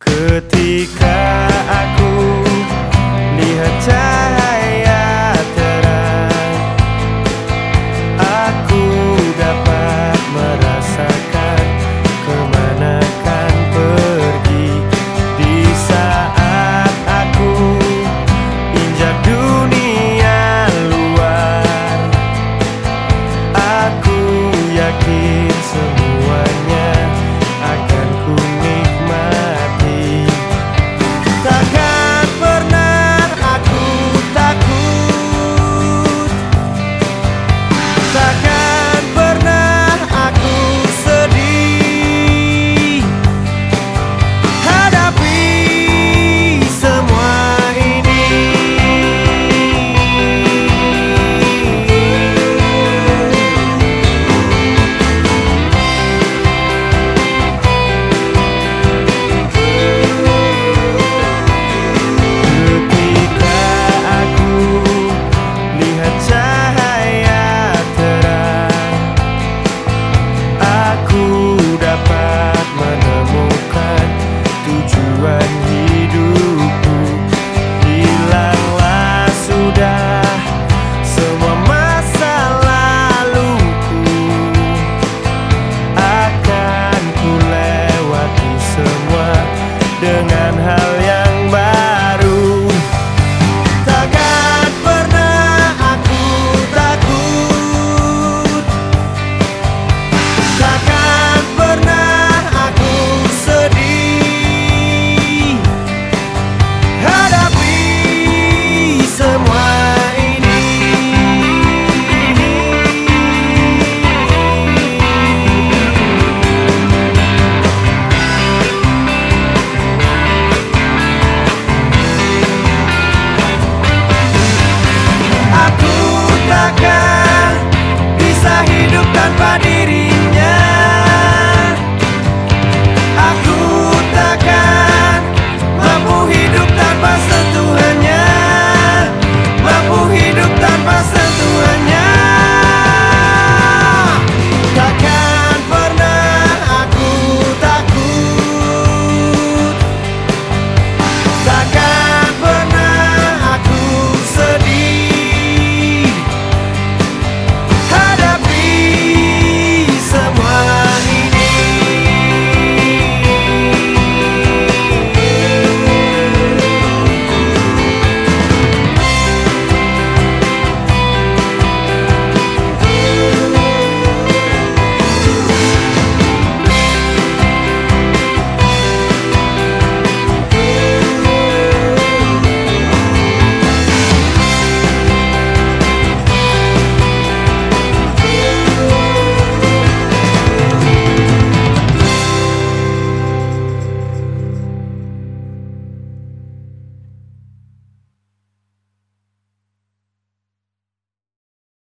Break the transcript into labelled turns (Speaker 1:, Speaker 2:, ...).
Speaker 1: Ketika aku lihat cahaya terang Aku dapat merasakan ke mana kan pergi. Di saat aku injak dunia luar Aku yakin Thank you.